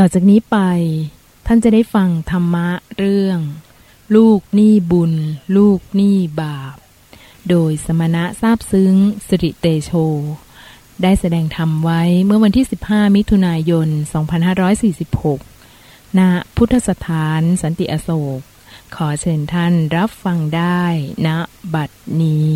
ต่อจากนี้ไป ท่านจะได้ฟังธรรมะเรื่อง ลูกหนี้บุญ ลูกหนี้บาป โดยสมณะทราบซึ้งสิริเตโช ได้แสดงธรรมไว้เมื่อวันที่ 15 มิถุนายน 2546 ณ พุทธสถานสันติอโศก ขอเชิญท่านรับฟังได้ณบัดนี้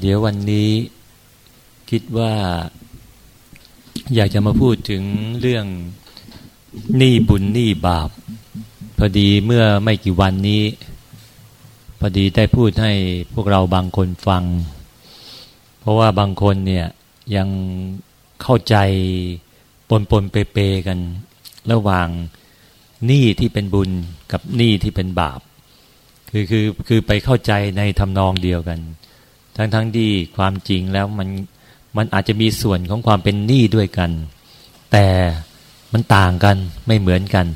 เดี๋ยววันนี้คิดว่า อยากจะมาพูดถึงเรื่องหนี้บุญหนี้บาป พอดีเมื่อไม่กี่วันนี้ พอดีได้พูดให้พวกเราบางคนฟัง เพราะว่าบางคนเนี่ยยังเข้าใจปนปนเปเปกัน ระหว่างหนี้ที่เป็นบุญกับหนี้ที่เป็นบาป คือคือคือไปเข้าใจในทำนองเดียวกัน ทั้งทั้งที่ความจริงแล้วมันมันอาจจะมีส่วนของความเป็นหนี้ด้วยกัน แต่มันต่างกันไม่เหมือนกัน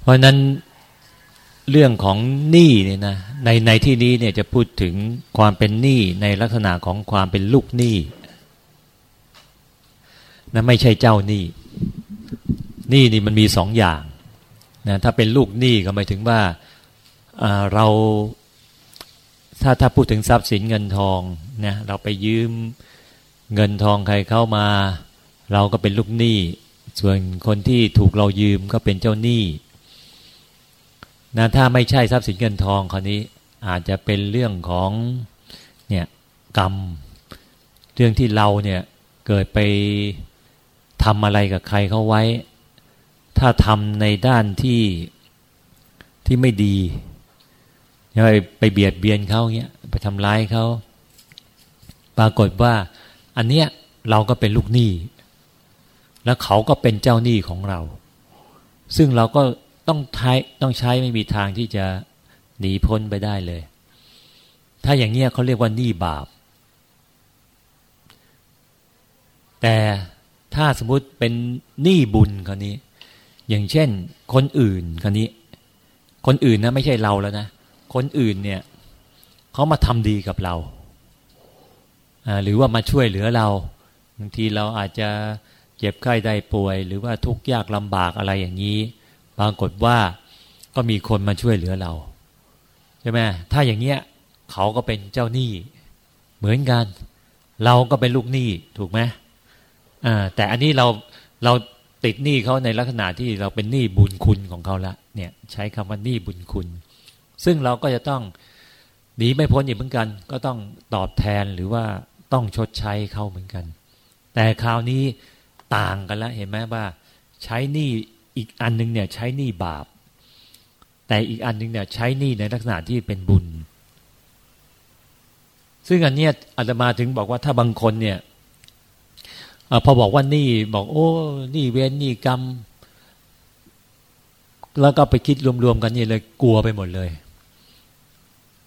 เพราะนั้นเรื่องของหนี้เนี่ยนะในในที่นี้เนี่ยจะพูดถึงความเป็นหนี้ในลักษณะของความเป็นลูกหนี้นะไม่ใช่เจ้าหนี้หนี้นี่มันมีสองอย่างนะถ้าเป็นลูกหนี้ก็หมายถึงว่าเรา ถ้าถ้าพูดถึงทรัพย์สินเงินทองเนี่ยเราไปยืมเงินทองใครเข้ามา เราก็เป็นลูกหนี้ ส่วนคนที่ถูกเรายืมก็เป็นเจ้าหนี้นะถ้าไม่ใช่ทรัพย์สินเงินทองคราวนี้อาจจะเป็นเรื่องของเนี่ยกรรม เรื่องที่เราเนี่ยเกิดไปทำอะไรกับใครเขาไว้ ถ้าทำในด้านที่ที่ไม่ดี ไปไปเบียดเบียนเขาเงี้ยไปทำร้ายเขาปรากฏว่า อันเนี้ยเราก็เป็นลูกหนี้ แล้วเขาก็เป็นเจ้าหนี้ของเรา ซึ่งเราก็ต้องใช้ต้องใช้ไม่มีทางที่จะหนีพ้นไปได้เลย ถ้าอย่างเงี้ยเขาเรียกว่าหนี้บาป แต่ถ้าสมมุติเป็นหนี้บุญคนนี้ อย่างเช่น คนอื่นคนนี้ คนอื่นนะไม่ใช่เราแล้วนะ คนอื่นเนี่ยเขามาทำดีกับเราหรือว่ามาช่วยเหลือเราบางทีเราอาจจะเจ็บไข้ได้ป่วย หรือว่าทุกข์ยากลำบากอะไรอย่างนี้ปรากฏว่าก็มีคนมาช่วยเหลือเราใช่ไหมถ้าอย่างเงี้ยเขาก็เป็นเจ้าหนี้เหมือนกัน เราก็เป็นลูกหนี้ถูกไหมแต่อันนี้เราเราติดหนี้เขาในลักษณะที่เราเป็นหนี้บุญคุณของเขาละเนี่ยใช้คำว่าหนี้บุญคุณ ซึ่งเราก็จะต้องหนีไม่พ้นอีกเหมือนกัน ก็ต้องตอบแทนหรือว่าต้องชดใช้เขาเหมือนกัน แต่คราวนี้ต่างกันแล้วเห็นไหมว่า ใช้หนี้อีกอันนึงเนี่ยใช้หนี้บาป แต่อีกอันนึงเนี่ยใช้หนี้ในลักษณะที่เป็นบุญ ซึ่งอันเนี้ยอาตมาถึงบอกว่าถ้าบางคนเนี่ยอพอบอกว่านี่บอกโอ้นี่เวรนี่กรรม แล้วก็ไปคิดรวมๆกันนี่เลยกลัวไปหมดเลย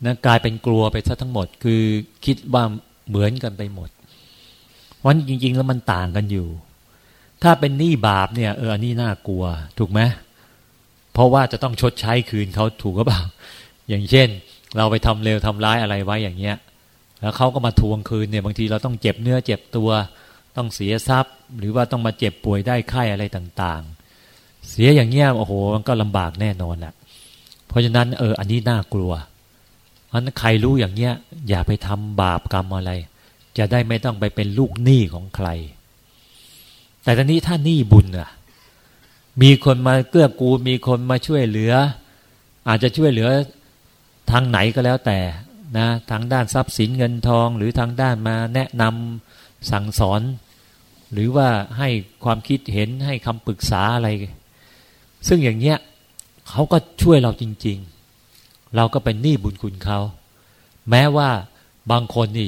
นะกลายเป็นกลัวไปซะทั้งหมด คือคิดว่าเหมือนกันไปหมดวันจริง ๆ แล้วมันต่างกันอยู่ ถ้าเป็นหนี้บาปเนี่ยเอออันนี้น่ากลัว ถูกไหมเพราะว่าจะต้องชดใช้คืนเขาถูกหรือเปล่า อย่างเช่น เราไปทำเลวทำร้ายอะไรไว้อย่างเงี้ย แล้วเขาก็มาทวงคืนเนี่ยบางทีเราต้องเจ็บเนื้อเจ็บตัว ต้องเสียทรัพย์ หรือว่าต้องมาเจ็บป่วยได้ไข้อะไรต่าง ๆ เสียอย่างเงี้ยโอ้โหมันก็ลำบากแน่นอนแหละเพราะฉะนั้นเอออันนี้น่ากลัว ราะนั้นใครรู้อย่างเนี้ย อย่าไปทำบาปกรรมอะไร จะได้ไม่ต้องไปเป็นลูกหนี้ของใคร แต่ตอนนี้ถ้าหนี้บุญอะมีคนมาเกื้อกูลมีคนมาช่วยเหลือ อาจจะช่วยเหลือทางไหนก็แล้วแต่นะทางด้านทรัพย์สินเงินทอง หรือทางด้านมาแนะนำสั่งสอน หรือว่าให้ความคิดเห็นให้คำปรึกษาอะไร ซึ่งอย่างเนี้ยเขาก็ช่วยเราจริง ๆ เราก็เป็นหนี้บุญคุณเขาแม้ว่าบางคนนี่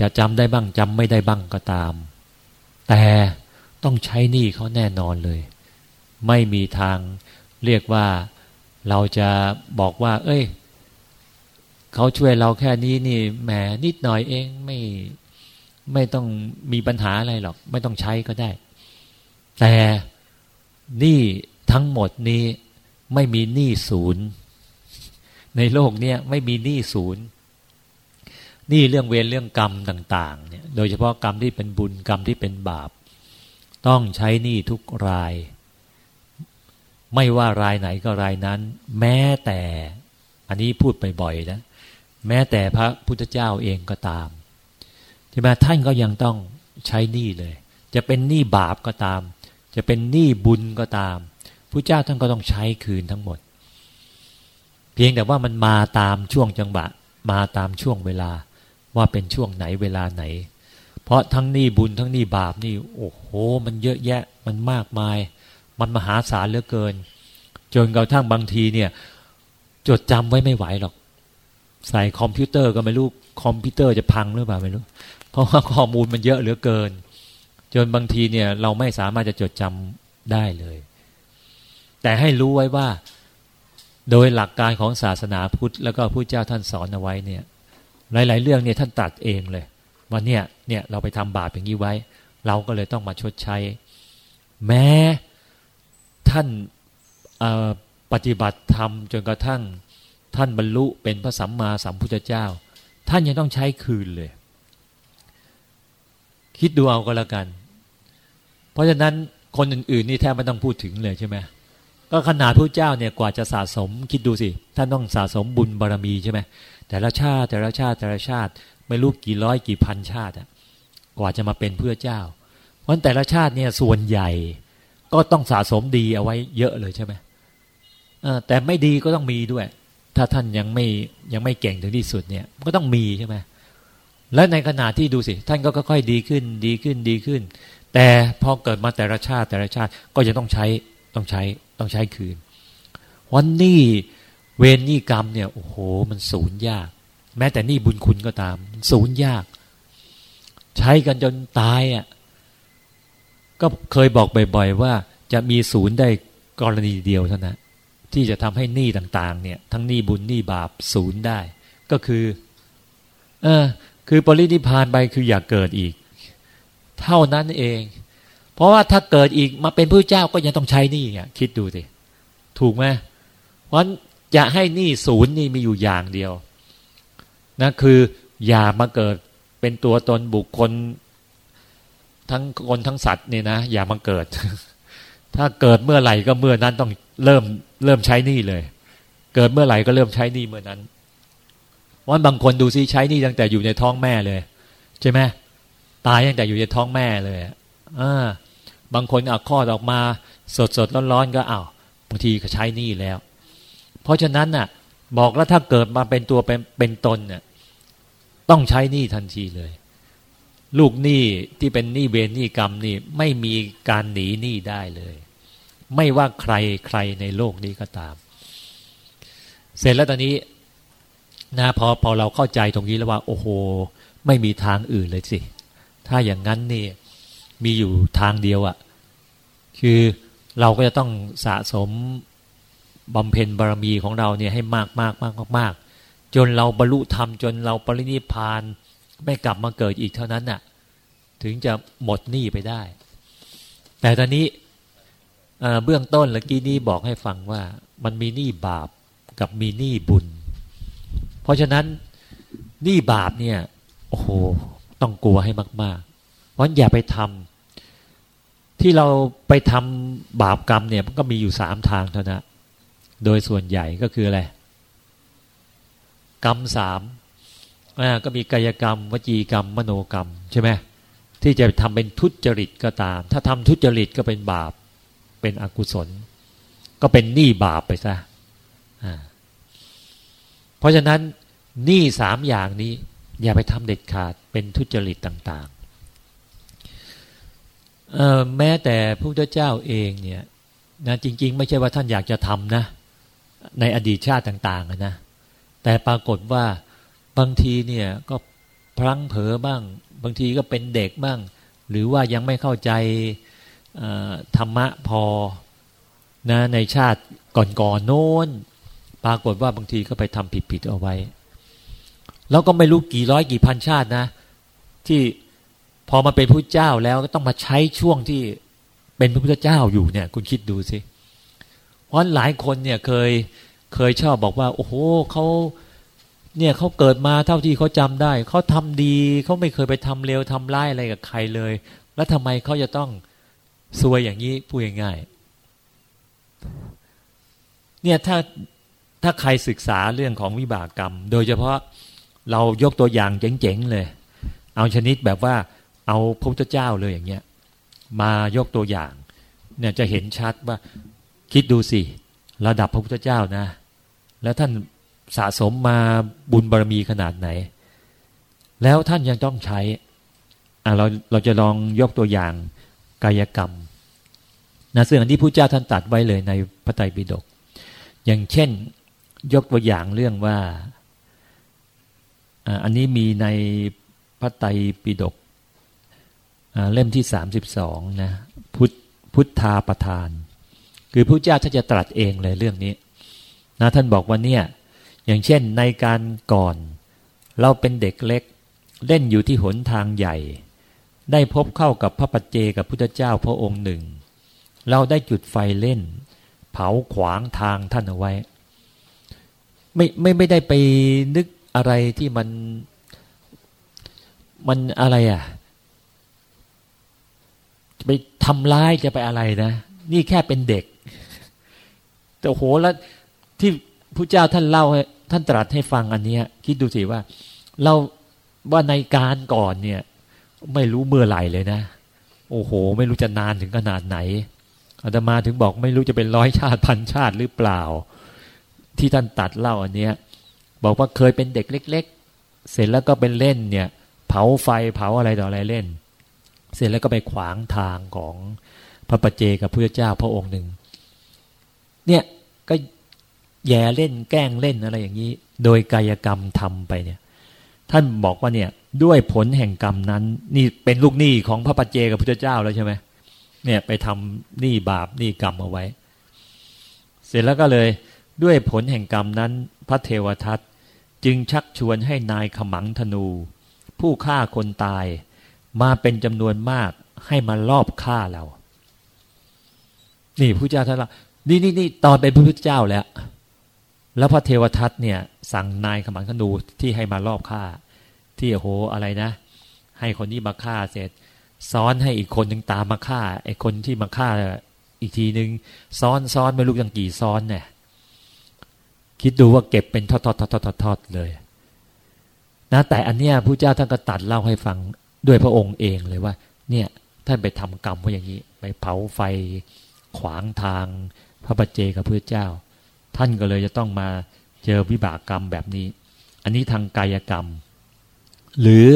จะจำได้บ้างจำไม่ได้บ้างก็ตาม แต่ต้องใช้หนี้เขาแน่นอนเลย ไม่มีทางเรียกว่าเราจะบอกว่า เอ้ยเขาช่วยเราแค่นี้นี่แหมนิดหน่อยเองไม่ไม่ต้องมีปัญหาอะไรหรอก ไม่ต้องใช้ก็ได้ แต่หนี่ทั้งหมดนี้ไม่มีหนี้ศูนย์ ในโลกเนี้ยไม่มีหนี้ศูนย์หนี่เรื่องเวรเรื่องกรรมต่างๆเนี่ยโดยเฉพาะกรรมที่เป็นบุญกรรมที่เป็นบาป ต้องใช้หนี้ทุกราย ไม่ว่ารายไหนก็รายนั้น แม้แต่อันนี้พูดไปบ่อยนะแม้แต่พระพุทธเจ้าเองก็ตามใช่ไหมท่านก็ยังต้องใช้หนี้เลย จะเป็นหนี้บาปก็ตาม จะเป็นหนี้บุญก็ตามพระเจ้าท่านก็ต้องใช้คืนทั้งหมด พียงแต่ว่ามันมาตามช่วงจังหวะมาตามช่วงเวลา ว่าเป็นช่วงไหนเวลาไหน เพราะทั้งนี้บุญทั้งนี้บาปนี่โอ้โห มันเยอะแยะมันมากมาย มันมหาศาลเหลือเกิน จนกระทั่งบางทีเนี่ย จดจำไว้ไม่ไหวหรอก ใส่คอมพิวเตอร์ก็ไม่รู้คอมพิวเตอร์จะพังหรือเปล่าไม่รู้ เพราะว่าข้อมูลมันเยอะเหลือเกิน จนบางทีเนี่ยเราไม่สามารถจะจดจำได้เลย แต่ให้รู้ไว้ว่า โดยหลักการของศาสนาพุทธแล้วก็ผู้เจ้าท่านสอนเอาไว้เนี่ย หลาย ๆ เรื่องเนี่ยท่านตัดเองเลยว่าเนี่ยเนี่ยเราไปทำบาปอย่างนี้ไว้ เราก็เลยต้องมาชดใช้ แม้ท่านปฏิบัติธรรมจนกระทั่งท่านบรรลุเป็นพระสัมมาสัมพุทธเจ้า ท่านยังต้องใช้คืนเลย คิดดูเอาก็แล้วกัน เพราะฉะนั้นคนอื่น ๆ นี่แทบไม่ต้องพูดถึงเลยใช่ไหม ก็ขนาดพระเจ้าเนี่ยกว่าจะสะสมคิดดูสิท่านต้องสะสมบุญบารรมีใช่ไหมแต่ละชาติแต่ละชาติแต่ละชาติ ไม่รู้กี่ร้อยกี่พันชาติกว่าจะมาเป็นเพื่อเจ้า เพราะแต่ละชาติเนี่ยส่วนใหญ่ก็ต้องสะสมดีเอาไว้เยอะเลยใช่ไหมแต่ไม่ดีก็ต้องมีด้วย ถ้าท่านยังไม่ยังไม่เก่งถึงที่สุดเนี่ยก็ต้องมีใช่ไหมและในขณะที่ดูสิ ท่านก็ค่อยๆดีขึ้นดีขึ้นดีขึ้น แต่พอเกิดมาแต่ละชาติแต่ละชาติก็จะต้องใช้ต้องใช้ ต้องใช้คืน วันนี้เวรนี่กรรมเนี่ยโอ้โห มันสูญยาก แม้แต่นี่บุญคุณก็ตามสูญยาก ใช้กันจนตายอะก็เคยบอกบ่อยๆว่าจะมีศูนย์ได้กรณีเดียวเท่านั้นที่จะทำให้หนี้ต่าง ๆ เนี่ย ทั้งหนี้บุญหนี้บาปศูนย์ได้ ก็คือเออคือปรินิพานไปคืออยากเกิดอีก เท่านั้นเอง เพราะว่าถ้าเกิดอีกมาเป็นผู้เจ้าก็ยังต้องใช้นี้อะคิดดูสิถูกไหมเพราะจะให้นี้ศูนย์นี่มีอยู่อย่างเดียวนะคืออย่ามาเกิดเป็นตัวตนบุคคล ทั้งคนทั้งสัตว์เนี่ยนะอย่ามาเกิด ถ้าเกิดเมื่อไหร่ก็เมื่อนั้นต้องเริ่มเริ่มใช้นี้เลย เกิดเมื่อไหร่ก็เริ่มใช้นี้เมื่อนั้นวันบางคนดูซิใช้นี้ตั้งแต่อยู่ในท้องแม่เลย ใช่ไหมตายตั้งแต่อยู่ในท้องแม่เลยอ่า บางคนเอาข้อออกมาสดสดร้อนๆก็อ้าวบางทีก็ใช้นี้แล้ว เพราะฉะนั้นน่ะ บอกแล้วถ้าเกิดมาเป็นตัวเป็นเป็นตนเนี่ยต้องใช้นี้ทันทีเลย ลูกหนี้ที่เป็นหนี้เวรหนี้กรรมนี่ไม่มีการหนีหนี้ได้เลย ไม่ว่าใครใครในโลกนี้ก็ตาม เสร็จแล้วตอนนี้นะพอพอเราเข้าใจตรงนี้แล้วว่า โอ้โห ไม่มีทางอื่นเลยสิ ถ้าอย่างนั้นนี่ มีอยู่ทางเดียวอะ่ะ คือเราก็จะต้องสะสมบำเพ็ญบารมีของเราเนี่ยให้มากมากมากมากจนเราบรรลุธรรมจนเราปรินิพานไม่กลับมาเกิดอีกเท่านั้นน่ะ ถึงจะหมดหนี้ไปได้ แต่ตอนนี้เบื้องต้นเมื่อกี้นี้บอกให้ฟังว่า มันมีหนี้บาปกับมีหนี้บุญ เพราะฉะนั้นหนี้บาปเนี่ยโอ้โหต้องกลัวให้มากๆ เพราะอย่าไปทำ ที่เราไปทำบาปกรรมเนี่ยมันก็มีอยู่สามทางเท่านั้นโดยส่วนใหญ่ก็คืออะไร กรรมสามก็มีกายกรรม วจีกรรม มโนกรรม ใช่ไหมที่จะทำเป็นทุจริตก็ตาม ถ้าทำทุจริตก็เป็นบาป เป็นอกุศล ก็เป็นหนี้บาปไปซะเพราะฉะนั้นหนี้สามอย่างนี้ อย่าไปทำเด็ดขาดเป็นทุจริตต่างๆ แม้แต่พระพุทธเจ้าเองเนี่ยนะจริง ๆ ไม่ใช่ว่าท่านอยากจะทำนะ ในอดีตชาติต่าง ๆนะแต่ปรากฏว่าบางทีเนี่ยก็พลั้งเผลอบ้าง บางทีก็เป็นเด็กบ้าง หรือว่ายังไม่เข้าใจธรรมะพอนะในชาติก่อนๆโน้น ปรากฏว่าบางทีก็ไปทำผิดๆเอาไว้ แล้วก็ไม่รู้กี่ร้อยกี่พันชาตินะ ที่ พอมาเป็นพระเจ้าแล้วก็ต้องมาใช้ช่วงที่เป็นพระพุทธเจ้าอยู่เนี่ย คุณคิดดูสิเพราะหลายคนเนี่ยเคยเคยชอบบอกว่า โอ้โหเขาเนี่ยเขาเกิดมาเท่าที่เขาจำได้ เขาทำดีเขาไม่เคยไปทำเลวทำร้ายอะไรกับใครเลย แล้วทำไมเขาจะต้องซวยอย่างนี้พูดง่ายๆเนี่ยถ้าถ้าใครศึกษาเรื่องของวิบากกรรม โดยเฉพาะเรายกตัวอย่างเจ๋งๆเลย เอาชนิดแบบว่า เอาพระพุทธเจ้าเลยอย่างเงี้ยมายกตัวอย่าง เนี่ยจะเห็นชัดว่าคิดดูสิ ระดับพระพุทธเจ้านะ แล้วท่านสะสมมาบุญบารมีขนาดไหน แล้วท่านยังต้องใช้อ่าเราเราจะลองยกตัวอย่างกายกรรมนะซึ่งอันที่พระเจ้าท่านตัดไว้เลยในพระไตรปิฎกอย่างเช่น ยกตัวอย่างเรื่องว่าอันนี้มีในพระไตรปิฎก เล่มที่สามสิบสองนะพุทพุทธาประทาน คือพระเจ้าท่านจะตรัสเองเลยเรื่องนี้นะท่านบอกว่าเนี่ยอย่างเช่นในการก่อน เราเป็นเด็กเล็ก เล่นอยู่ที่หนทางใหญ่ ได้พบเข้ากับพระปัจเจกับพุทธเจ้าพระองค์หนึ่ง เราได้จุดไฟเล่น เผาขวางทางท่านเอาไว้ ไม่ไม่ไม่ได้ไปนึกอะไรที่มัน มันอะไรอะ จะไปทำร้ายจะไปอะไรนะ นี่แค่เป็นเด็ก แต่โหแล้วที่พระเจ้าท่านเล่าท่านตรัสให้ฟังอันนี้คิดดูสิว่า เราว่าในการก่อนเนี่ย ไม่รู้เมื่อไหร่เลยนะ โอ้โห ไม่รู้จะนานถึงขนาดไหนอาตมาถึงบอกไม่รู้จะเป็นร้อยชาติพันชาติหรือเปล่า ที่ท่านตัดเล่าอันเนี้ย บอกว่าเคยเป็นเด็กเล็ก ๆ เสร็จแล้วก็เป็นเล่นเนี่ย เผาไฟเผาอะไรต่ออะไรเล่น เสร็จแล้วก็ไปขวางทางของพระปเจกับพระเจ้าพระองค์หนึ่ง เนี่ยก็แย่เล่นแกล้งเล่นอะไรอย่างนี้ โดยกายกรรมทำไปเนี่ย ท่านบอกว่าเนี่ยด้วยผลแห่งกรรมนั้น นี่เป็นลูกหนี้ของพระปัจเจกับพระเจ้าแล้วใช่ไหมเนี่ยไปทำหนี้บาปหนี้กรรมเอาไว้ เสร็จแล้วก็เลยด้วยผลแห่งกรรมนั้น พระเทวทัตจึงชักชวนให้นายขมังธนู ผู้ฆ่าคนตาย มาเป็นจำนวนมากให้มาลอบฆ่าเรา นี่พระเจ้าท่านละนี่นี่นี่ตอนเป็นพระพุทธเจ้าแล้ว แล้วพระเทวทัตเนี่ย สั่งนายขมังธนูที่ให้มารอบฆ่า ที่โหอะไรนะ ให้คนนี้มาฆ่าเสร็จ ซ้อนให้อีกคนหนึ่งตามมาฆ่าไอ้คนที่มาฆ่าอีกทีหนึ่งซ้อนซ้อนไม่รู้ยังกี่ซ้อนเนี่ยคิดดูว่าเก็บเป็นทอดทอดทอดทอดทอดเลย นะแต่อันเนี้ยพระเจ้าท่านก็ตัดเล่าให้ฟัง ด้วยพระองค์เองเลยว่า เนี่ยท่านไปทำกรรมว่าอย่างนี้ ไปเผาไฟขวางทางพระบัจเจกับพระเจ้า ท่านก็เลยจะต้องมาเจอวิบากกรรมแบบนี้ อันนี้ทางกายกรรม หรือ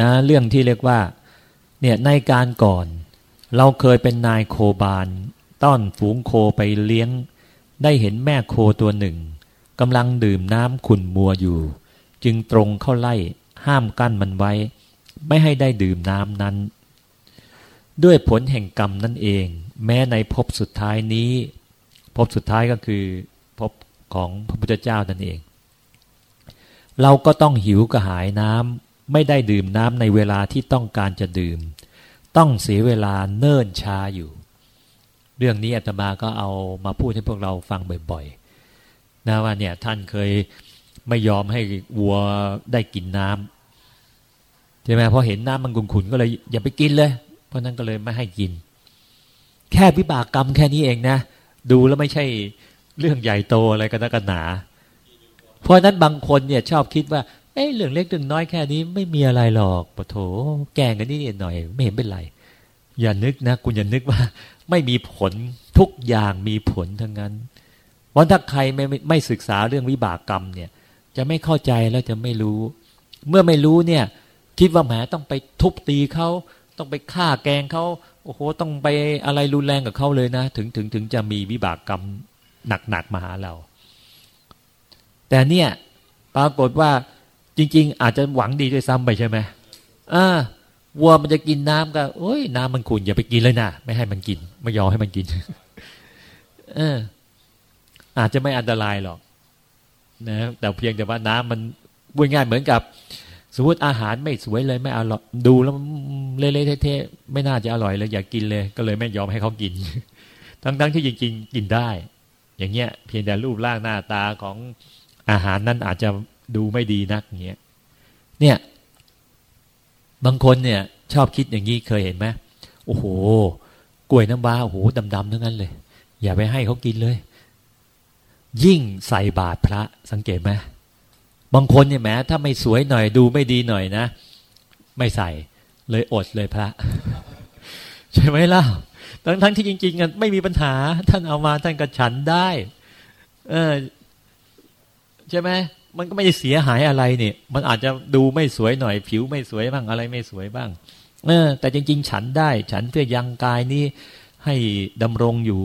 นะเรื่องที่เรียกว่าเนี่ยในการก่อน เราเคยเป็นนายโคบานต้อนฝูงโคไปเลี้ยง ได้เห็นแม่โคตัวหนึ่งกำลังดื่มน้ำขุ่นมัวอยู่ จึงตรงเข้าไล่ห้ามกั้นมันไว้ ไม่ให้ได้ดื่มน้ำนั้น ด้วยผลแห่งกรรมนั่นเอง แม้ในภพสุดท้ายนี้พบสุดท้ายก็คือพบของพระพุทธเจ้านั่นเอง เราก็ต้องหิวกระหายน้ำไม่ได้ดื่มน้ำในเวลาที่ต้องการจะดื่ม ต้องเสียเวลาเนิ่นช้าอยู่ เรื่องนี้อาตมาก็เอามาพูดให้พวกเราฟังบ่อยๆนะว่าเนี่ยท่านเคยไม่ยอมให้วัวได้กินน้ำ ใช่ไหมพอเห็นน้ำมันขุ่นๆก็เลยอย่าไปกินเลย เพราะนั้นก็เลยไม่ให้กิน แค่วิบากกรรมแค่นี้เองนะ ดูแล้วไม่ใช่เรื่องใหญ่โตอะไรกันนักหนา เพราะนั้นบางคนเนี่ยชอบคิดว่า เอ้เรื่องเล็กเรื่องน้อยแค่นี้ไม่มีอะไรหรอกปะโถ แกงกันนี่หน่อย ไม่เห็นเป็นไร อย่านึกนะ คุณอย่านึกว่า ไม่มีผลทุกอย่างมีผลทั้งนั้นวันถ้าใครไม่ไม่ศึกษาเรื่องวิบากกรรมเนี่ย จะไม่เข้าใจแล้วจะไม่รู้ เมื่อไม่รู้เนี่ย คิดว่าแหมต้องไปทุบตีเขาต้องไปฆ่าแกงเขาโอ้โหต้องไปอะไรรุนแรงกับเขาเลยนะ ถึงถึงถึงจะมีวิบากกรรมหนักๆมาหาเรา แต่เนี่ยปรากฏว่าจริง ๆ อาจจะหวังดีด้วยซ้ำไปใช่ไหมอ่าวัวมันจะกินน้ำก็โอ้ยน้ำมันขุ่นอย่าไปกินเลยนะไม่ให้มันกิน ไม่ยอมให้มันกินเอออาจจะไม่อันตรายหรอกนะแต่เพียงแต่ว่าน้ำมันง่ายเหมือนกับ สมมติอาหารไม่สวยเลยไม่อร่อยดูแล้วเละๆเทะๆไม่น่าจะอร่อยเลยอยากกินเลย ก็เลยไม่ยอมให้เขากิน ทั้งๆที่จริงๆกินได้ อย่างเงี้ย เพียงแต่รูปร่างหน้าตาของอาหารนั้นอาจจะดูไม่ดีนักเงี้ยเนี่ย บางคนเนี่ย ชอบคิดอย่างนี้เคยเห็นไหมโอ้โหกล้วยน้ำว้าโอ้โหดำๆทั้งนั้นเลย อย่าไปให้เขากินเลย ยิ่งใส่บาตรพระสังเกตไหม บางคนเนี่ยแม้ถ้าไม่สวยหน่อยดูไม่ดีหน่อยนะ ไม่ใส่เลยอดเลยพระ ใช่ไหมล่ะทั้งทั้งที่จริงๆกันไม่มีปัญหา ท่านเอามาท่านก็ฉันได้ เออใช่ไหมมันก็ไม่ได้เสียหายอะไรเนี่ย มันอาจจะดูไม่สวยหน่อย ผิวไม่สวยบ้างอะไรไม่สวยบ้าง เออ แต่จริง ๆ ฉันได้ ฉันเพื่อยังกายนี้ให้ดำรงอยู่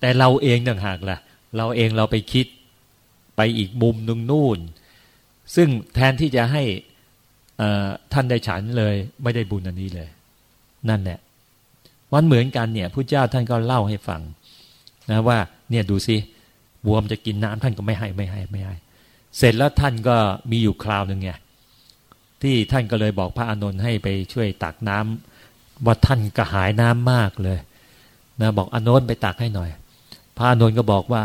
แต่เราเองต่างหากล่ะ เราเองเราไปคิด ไปอีกมุมนึงนู่น ซึ่งแทนที่จะให้ท่านได้ฉันเลย ไม่ได้บุญอันนี้เลย นั่นแหละวันเหมือนกันเนี่ยพระเจ้าท่านก็เล่าให้ฟังนะว่าเนี่ยดูสิบวมจะกินน้ำท่านก็ไม่ให้ไม่ให้ไม่ให้ เสร็จแล้วท่านก็มีอยู่คราวหนึ่งไงที่ท่านก็เลยบอกพระอานนท์ให้ไปช่วยตักน้ำว่าท่านกระหายน้ำมากเลยนะบอกอานนท์ไปตักให้หน่อย พระอานนท์ก็บอกว่า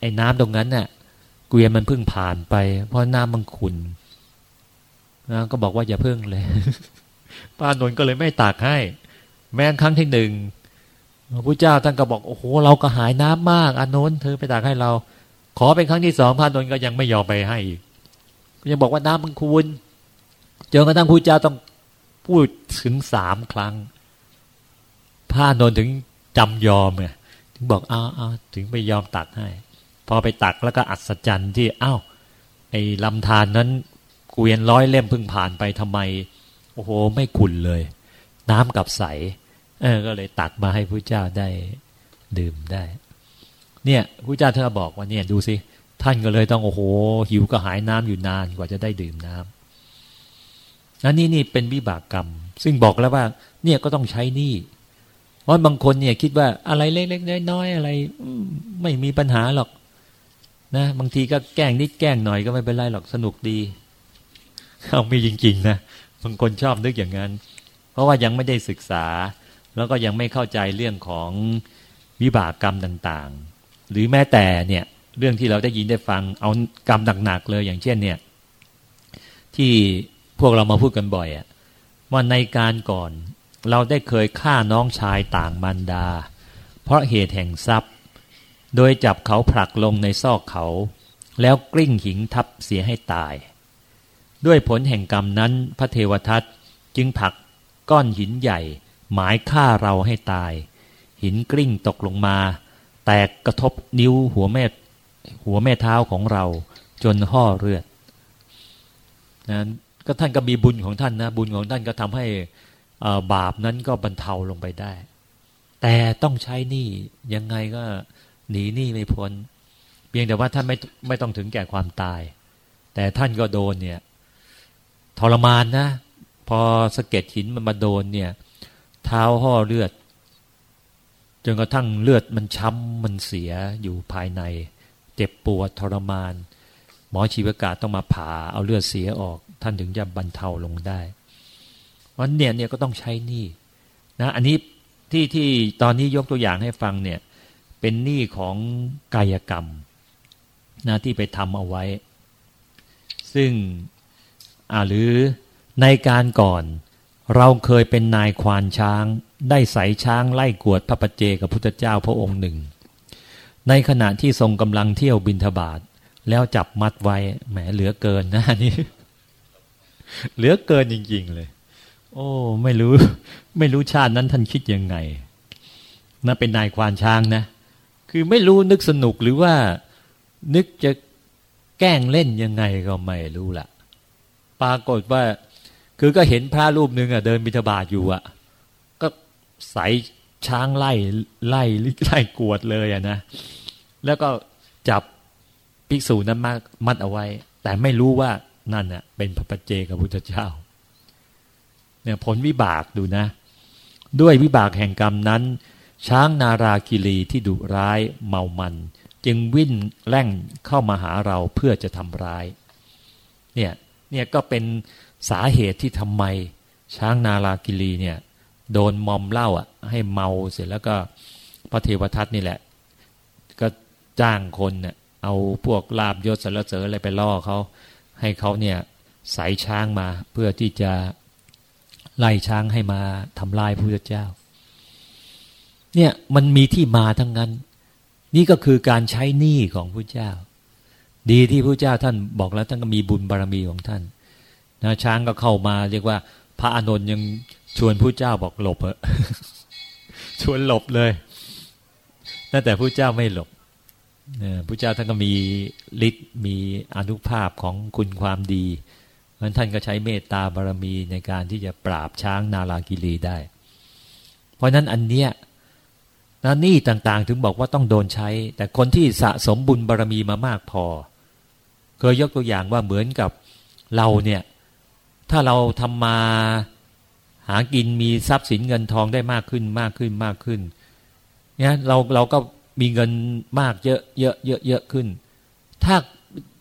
ไอ้น้ำตรงนั้นเนี่ย เกวียนมันเพิ่งผ่านไป เพราะน้ำมันขุนนะก็บอกว่าอย่าเพิ่งเลยพระอานนท์ก็เลยไม่ตักให้ แม้ครั้งที่หนึ่งพระพุทธเจ้าท่านก็บอกโอ้โหเราก็หายน้ำมากอานนท์เธอไปตักให้เรา ขอเป็นครั้งที่สองพระอานนท์ก็ยังไม่ยอมไปให้อีกยังบอกว่าน้ำมันคุนจนกระทั่งพระเจ้าต้องพูดถึงสามครั้งพระอานนท์ถึงจำยอมไงถึงบอกอ้าวถึงไปยอมตักให้ พอไปตักแล้วก็อัศจรรย์ที่อ้าวไอ้ลำธารนนั้นเกวียนร้อยเล่มพึ่งผ่านไปทำไม โอ้โห ไม่ขุ่นเลย น้ำกับใส เออ ก็เลยตักมาให้พระเจ้าได้ดื่มได้ เนี่ยพระเจ้าท่านบอกว่าเนี่ยดูสิท่านก็เลยต้องโอ้โห หิวก็หายน้ำอยู่นานกว่าจะได้ดื่มน้ำนั่นนี่นี่เป็นวิบากกรรม ซึ่งบอกแล้วว่า เนี่ยก็ต้องใช้นี่เพราะบางคนเนี่ยคิดว่าอะไรเล็กๆน้อยๆอะไรไม่มีปัญหาหรอก นะบางทีก็แกล้งนิดแกล้งหน่อยก็ไม่เป็นไรหรอกสนุกดีเอามีจริง ๆ นะบางคนชอบนึกอย่างนั้น เพราะว่ายังไม่ได้ศึกษา แล้วก็ยังไม่เข้าใจเรื่องของวิบากกรรมต่างๆ หรือแม้แต่เนี่ยเรื่องที่เราได้ยินได้ฟังเอากรรมหนักๆเลยอย่างเช่นเนี่ย ที่พวกเรามาพูดกันบ่อยอะว่าในการก่อน เราได้เคยฆ่าน้องชายต่างมันดา เพราะเหตุแห่งทรัพย์ โดยจับเขาผลักลงในซอกเขา แล้วกลิ้งหิงทับเสียให้ตาย ด้วยผลแห่งกรรมนั้นพระเทวทัตจึงผลักก้อนหินใหญ่ หมายฆ่าเราให้ตาย หินกลิ้งตกลงมา แตกกระทบนิ้วหัวแม่หัวแม่เท้าของเราจนห่อเลือดนะก็ท่านก็มีบุญของท่านนะ บุญของท่านก็ทำให้บาปนั้นก็บรรเทาลงไปได้ แต่ต้องใช้นี้ยังไงก็ หนีหนี้ไม่พ้น เพียงแต่ว่าท่านไม่ไม่ต้องถึงแก่ความตาย แต่ท่านก็โดนเนี่ยทรมานนะ พอสะเก็ดหินมันมาโดนเนี่ย เท้าห่อเลือด จนกระทั่งเลือดมันช้ำมันเสียอยู่ภายใน เจ็บปวดทรมาน หมอชีวกาต้องมาผ่าเอาเลือดเสียออก ท่านถึงจะบรรเทาลงได้วันเนี่ยเนี่ยก็ต้องใช้นี่นะ อันนี้ที่ที่ตอนนี้ยกตัวอย่างให้ฟังเนี่ย เป็นหนี้ของกายกรรมนะที่ไปทำเอาไว้ ซึ่งหรือในการก่อนเราเคยเป็นนายควานช้าง ได้ใสช้างไล่กวดพระปเจกับพุทธเจ้าพระองค์หนึ่ง ในขณะที่ทรงกำลังเที่ยวบินทบาทแล้วจับมัดไว้แหมเหลือเกินนะนี่เหลือเกินจริง ๆ เลย โอ้ ไม่รู้ ไม่รู้ชาตินั้นท่านคิดยังไงนะเป็นนายควานช้างนะ คือไม่รู้นึกสนุกหรือว่านึกจะแกล้งเล่นยังไงก็ไม่รู้ละปรากฏว่า คือก็เห็นพระรูปหนึ่งอะเดินบิณฑบาตอยู่อะ ก็ใสช้างไล่ไล่ไล่กวดเลยอะนะ แล้วก็จับภิกษุนั้นมามัดเอาไว้ แต่ไม่รู้ว่านั่นน่ะเป็นพระปัจเจกับพุทธเจ้าเนี่ยผลวิบากดูนะ ด้วยวิบากแห่งกรรมนั้น ช้างนาราคิรีที่ดุร้ายเมามัน จึงวิ่งแล่งเข้ามาหาเราเพื่อจะทำร้าย เนี่ยเนี่ยก็เป็นสาเหตุที่ทำไม ช้างนาลากิรีเนี่ย โดนมอมเหล้าอะ ให้เมาเสร็จแล้วก็พระเทวทัตนี่แหละ ก็จ้างคนเนี่ยเอาพวกลาบยศสารเสริญอะไรไปล่อเขาให้เขาเนี่ยใส่ช้างมาเพื่อที่จะไล่ช้างให้มาทำลายพระพุทธเจ้า เนี่ยมันมีที่มาทั้งนั้น นี่ก็คือการใช้หนี้ของพระเจ้า ดีที่พระเจ้าท่านบอกแล้วท่านก็มีบุญบารรมีของท่านนะช้างก็เข้ามาเรียกว่า พระอานนท์ยังชวนพระเจ้าบอกหลบเอะชวนหลบเลยนั่นแต่พระเจ้าไม่หลบพระเจ้าท่านก็มีฤทธิ์มีอนุภาพของคุณความดีเพราะท่านก็ใช้เมตตาบารมีในการที่จะปราบช้างนาลากิรีได้ เพราะนั้นอันเนี้ย นะนี่ต่างๆ ถึงบอกว่าต้องโดนใช้ แต่คนที่สะสมบุญบารมีมามากพอ เคยยกตัวอย่างว่าเหมือนกับเราเนี่ย ถ้าเราทำมาหากินมีทรัพย์สินเงินทองได้มากขึ้นมากขึ้นมากขึ้นเนี่ยเราเราก็มีเงินมากเยอะเยอะเยอะเยอะขึ้น ถ้า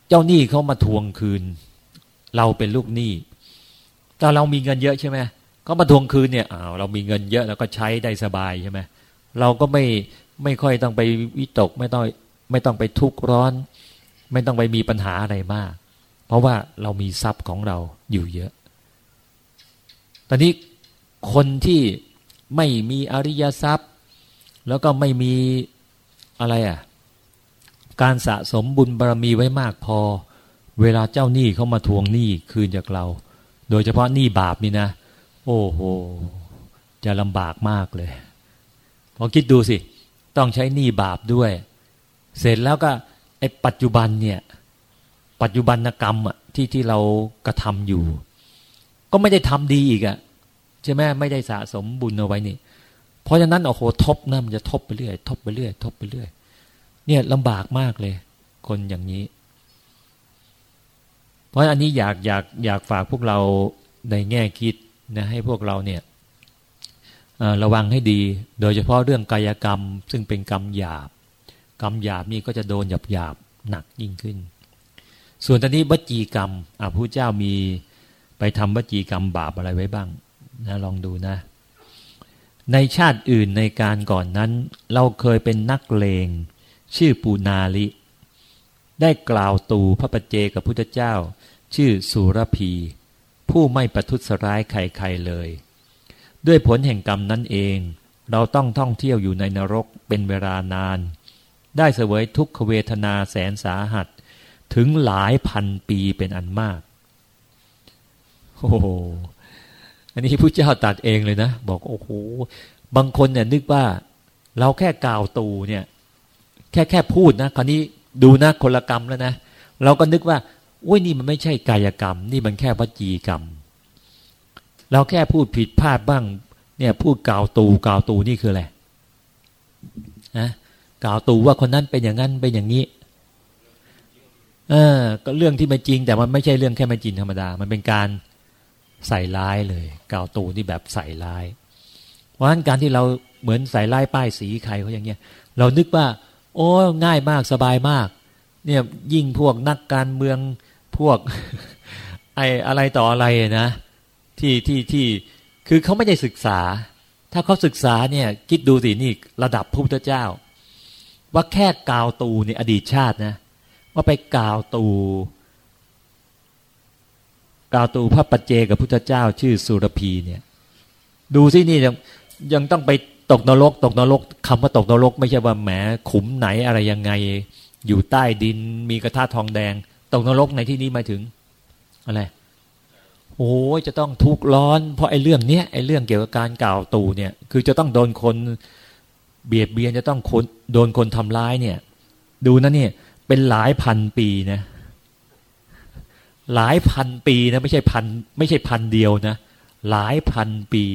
เจ้าหนี้เขามาทวงคืน เราเป็นลูกหนี้แต่เรามีเงินเยอะใช่ไหมเขามาทวงคืนเนี่ยอ้าวเรามีเงินเยอะแล้วก็ใช้ได้สบายใช่ไหมเเราก็ไม่ไม่ค่อยต้องไปวิตกไม่ต้องไม่ต้องไปทุกข์ร้อน ไม่ต้องไปมีปัญหาอะไรมาก เพราะว่าเรามีทรัพย์ของเราอยู่เยอะ ตอนนี้คนที่ไม่มีอริยทรัพย์ แล้วก็ไม่มีอะไรอะ การสะสมบุญบารรมีไว้มากพอ เวลาเจ้าหนี้เขามาทวงหนี้คืนจากเรา โดยเฉพาะหนี้บาปนี่นะ โอ้โห จะลำบากมากเลย พองคิดดูสิ ต้องใช้หนี้บาปด้วย เสร็จแล้วก็ไอ้ปัจจุบันเนี่ย ปัจจุบันกรรมอะที่ที่เรากระทำอยู่ ก็ไม่ได้ทำดีอีกอะใช่ไหมไม่ได้สะสมบุญเอาไว้นี่ เพราะฉะนั้นโอ้โหทบนะมันจะทบไปเรื่อย ทบไปเรื่อย ทบไปเรื่อย เนี่ยลำบากมากเลย คนอย่างนี้ เพราะอันนี้อยากอยากอยากฝากพวกเราในแง่คิดนะให้พวกเราเนี่ย ระวังให้ดี โดยเฉพาะเรื่องกายกรรม ซึ่งเป็นกรรมหยาบ กรรมหยาบนี่ก็จะโดนหยาบหยาบหนักยิ่งขึ้น ส่วนตอนนี้วจีกรรมอ่าพระเจ้ามีไปทำวจีกรรมบาปอะไรไว้บ้างนะลองดูนะ ในชาติอื่นในการก่อนนั้น เราเคยเป็นนักเลง ชื่อปูนาลิ ได้กล่าวตูพระปเจกับพุทธเจ้า ชื่อสุรพี ผู้ไม่ประทุษร้ายใครๆเลย ด้วยผลแห่งกรรมนั้นเอง เราต้องท่องเที่ยวอยู่ในนรกเป็นเวลานาน ได้เสวยทุกขเวทนาแสนสาหัส ถึงหลายพันปีเป็นอันมาก โอ้โห อันนี้พระเจ้าตัดเองเลยนะ บอกโอ้โห บางคนเนี่ยนึกว่า เราแค่กล่าวตูเนี่ย แค่แค่พูดนะ คราวนี้ดูนะคนละกรรมแล้วนะ เราก็นึกว่าอุ้ยนี่มันไม่ใช่กายกรรม นี่มันแค่วจีกรรม เราแค่พูดผิดพลาดบ้าง เนี่ยพูดกล่าวตูกล่าวตูนี่คืออะไรนะกล่าวตูว่าคนนั้นเป็นอย่างนั้นเป็นอย่างนี้เออก็เรื่องที่ไม่จริง แต่มันไม่ใช่เรื่องแค่ไม่จริงธรรมดา มันเป็นการใส่ร้ายเลยกล่าวตูนี่แบบใส่ร้าย เพราะฉะนั้นการที่เราเหมือนใส่ร้ายป้ายสีใครเขาอย่างเงี้ย เรานึกว่า โอ้ง่ายมากสบายมาก เนี่ยยิ่งพวกนักการเมืองพวก ไออะไรต่ออะไรนะ ที่ที่ที่คือเขาไม่ได้ศึกษา ถ้าเขาศึกษาเนี่ยคิดดูสินี่ระดับพระพุทธเจ้า ว่าแค่กาวตูในอดีตชาตินะ ว่าไปกาวตูกล่าวตูพระปัจเจกับพุทธเจ้า ชื่อสุรพีเนี่ย ดูสินี่ยังยังต้องไปตกนรก ตกนรกคำว่าตกนรก ไม่ใช่ว่าแหมขุมไหนอะไรยังไง อยู่ใต้ดินมีกระทะทองแดง ตกนรกในที่นี้มาถึงอะไร โอ้ยจะต้องทุกข์ร้อน เพราะไอ้เรื่องเนี้ยไอ้เรื่องเกี่ยวกับการกล่าวตู่เนี่ย คือจะต้องโดนคนเบียดเบียนจะต้องคนโดนคนทำร้ายเนี่ย ดูนะเนี่ย เป็นหลายพันปีนะ หลายพันปีนะ ไม่ใช่พันไม่ใช่พันเดียวนะ หลายพันปี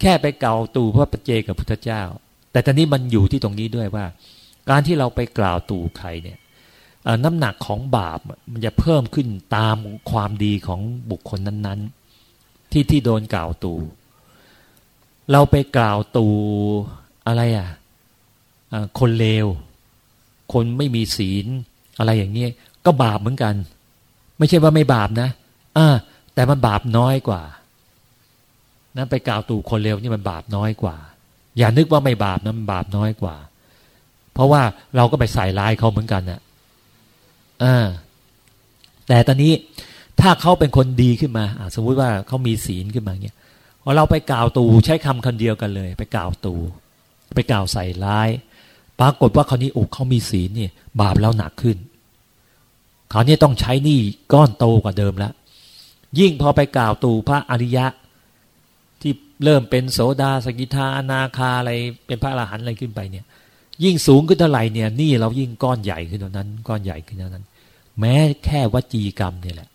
แค่ไปเก่าตู่พระปเจกับพุทธเจ้า แต่ตอนนี้มันอยู่ที่ตรงนี้ด้วยว่า การที่เราไปกล่าวตู่ใครเนี่ย น้ำหนักของบาปมันจะเพิ่มขึ้นตามความดีของบุคคลนั้น ๆ ที่ที่โดนกล่าวตู่เราไปกล่าวตู่อะไรอะคนเลว คนไม่มีศีล อะไรอย่างเงี้ยก็บาปเหมือนกัน ไม่ใช่ว่าไม่บาปนะอ่าแต่มันบาปน้อยกว่านั้นไปกล่าวตู่คนเลวนี่มันบาปน้อยกว่า อย่านึกว่าไม่บาปนะมันบาปน้อยกว่า เพราะว่าเราก็ไปใส่ร้ายเขาเหมือนกันนะ อ่าแต่ตอนนี้ถ้าเขาเป็นคนดีขึ้นมาสมมุติว่าเขามีศีลขึ้นมาเงี้ยพอเราไปกล่าวตูใช้คำคนเดียวกันเลย ไปกล่าวตู ไปกล่าวใส่ร้าย ปรากฏว่าเขานี้อกเขามีศีลนี่บาปแล้วหนักขึ้นเขาเนี่ยต้องใช้หนี้ก้อนโตกว่าเดิมแล้วยิ่งพอไปกล่าวตูพระอริยะ ที่เริ่มเป็นโสดาสกิทาอนาคาอะไรเป็นพระอรหันต์อะไรขึ้นไปเนี่ย ยิ่งสูงขึ้นเท่าไหร่เนี่ยหนี้เรายิ่งก้อนใหญ่ขึ้นเท่านั้น ก้อนใหญ่ขึ้นเท่านั้น แม้แค่วจีกรรมเนี่ยแหละ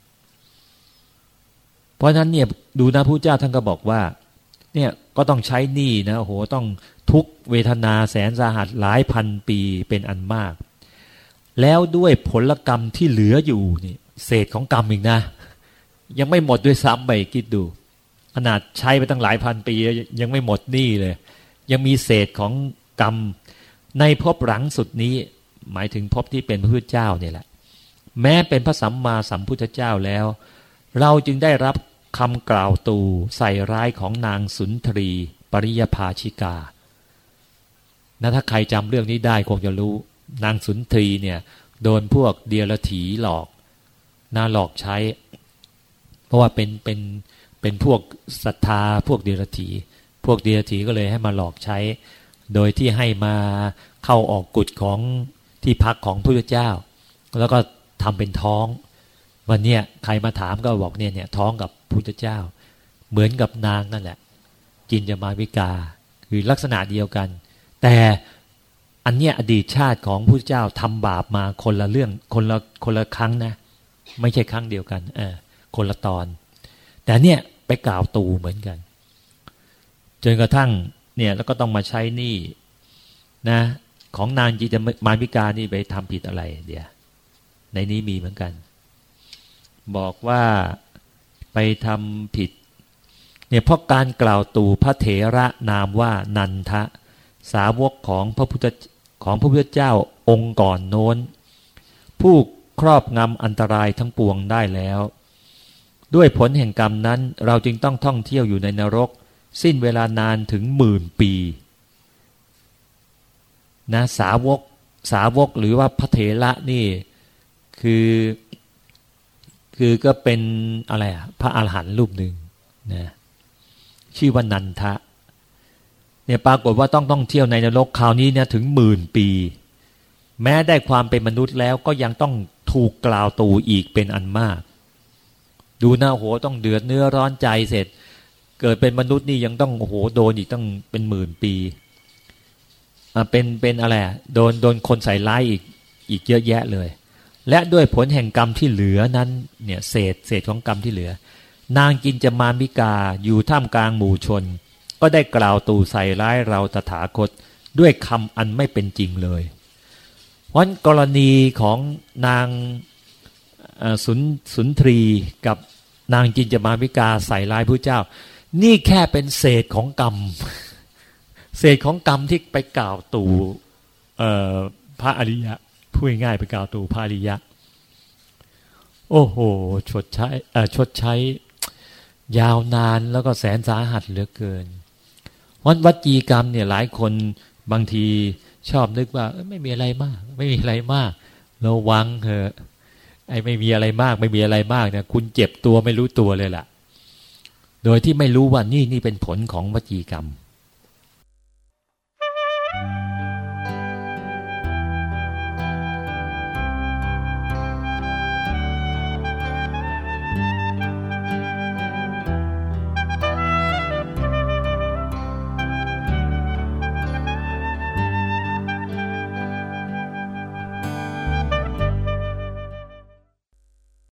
เพราะนั้นเนี่ยดูนะพระเจ้าท่านก็บอกว่า เนี่ยก็ต้องใช้หนี้นะโหต้องทุกเวทนาแสนสาหัสหลายพันปีเป็นอันมาก แล้วด้วยผลกรรมที่เหลืออยู่นี่เศษของกรรมอีกนะ ยังไม่หมดด้วยซ้ำไปคิดดู ขนาดใช้ไปตั้งหลายพันปี ยังไม่หมดหนี้เลย ยังมีเศษของกรรมในภพหลังสุดนี้ หมายถึงภพที่เป็นพระพุทธเจ้าเนี่ยแหละ แม้เป็นพระสัมมาสัมพุทธเจ้าแล้ว เราจึงได้รับคำกล่าวตูใส่ร้ายของนางสุนทรีปริยภาชิกานะถ้าใครจำเรื่องนี้ได้คงจะรู้ นางสุนทรีเนี่ยโดนพวกเดียรถีหลอกน่าหลอกใช้ เพราะว่าเป็นเป็นเป็นพวกศรัทธาพวกเดียรถี พวกเดียรถีก็เลยให้มาหลอกใช้ โดยที่ให้มาเข้าออกกุดของที่พักของพระเจ้า แล้วก็ ทำเป็นท้อง วันเนี้ยใครมาถามก็บอกเนี่ยเนี่ยท้องกับพุทธเจ้า เหมือนกับนางนั่นแหละ จินจะมาวิกา คือลักษณะเดียวกัน แต่อันเนี้ยอดีตชาติของพุทธเจ้าทำบาปมาคนละเรื่องคนละคนละครั้งนะ ไม่ใช่ครั้งเดียวกันเออคนละตอน แต่เนี่ยไปกล่าวตูเหมือนกัน จนกระทั่งเนี่ยแล้วก็ต้องมาใช้นี่นะ ของนางจิตมาวิกานี่ไปทำผิดอะไรเดี๋ยว ในนี้มีเหมือนกัน บอกว่าไปทำผิด เนี่ยเพราะการกล่าวตู่พระเถระนามว่านันทะ สาวกของพระพุทธของพระพุทธเจ้าองค์ก่อนโน้น ผู้ครอบงำอันตรายทั้งปวงได้แล้ว ด้วยผลแห่งกรรมนั้นเราจึงต้องท่องเที่ยวอยู่ในนรก สิ้นเวลานานถึงหมื่นปีนะสาวกสาวกหรือว่าพระเถระนี่ คือ คือก็เป็นอะไรอะพระอาหารหันต์รูปหนึ่งนะชื่อว่านันทะเนี่ยปรากฏว่าต้องต้องเที่ยวในนรกคราวนี้เนี่ยถึงหมื่นปี แม้ได้ความเป็นมนุษย์แล้วก็ยังต้องถูกกล่าวตูอีกเป็นอันมาก ดูหน้าโหต้องเดือดเนื้อร้อนใจเสร็จ เกิดเป็นมนุษย์นี่ยังต้องโอ้โหโดนอีกต้องเป็นหมื่นปีอ่าเป็นเป็นอะไรโดนโดนคนใส่ร้ายอีกอีกเยอะแยะเลย และด้วยผลแห่งกรรมที่เหลือนั้นเนี่ยเศษเศษของกรรมที่เหลือ นางกินจะมามิกาอยู่ท่ามกลางหมู่ชน ก็ได้กล่าวตู่ใส่ร้ายเราตถาคตด้วยคำอันไม่เป็นจริงเลยเพราะกรณีของนางสุนสุนทรีกับนางจินจะมาวิกาใส่ร้ายพระเจ้า นี่แค่เป็นเศษของกรรม เศษของกรรมที่ไปกล่าวตู่พระอริยะ พูดง่ายไปกล่าวตูพาริยะ โอ้โหชดใช้ชดใช้ ยาวนานแล้วก็แสนสาหัสเหลือเกินวันวัจีกรรมเนี่ยหลายคนบางทีชอบนึกว่าไม่มีอะไรมาก ไม่มีอะไรมากระวังเถอะไอ้ไม่มีอะไรมาก ไม่มีอะไรมากเนี่ยคุณเจ็บตัวไม่รู้ตัวเลยล่ะ โดยที่ไม่รู้ว่านี่นี่เป็นผลของวจีกรรม Thank you.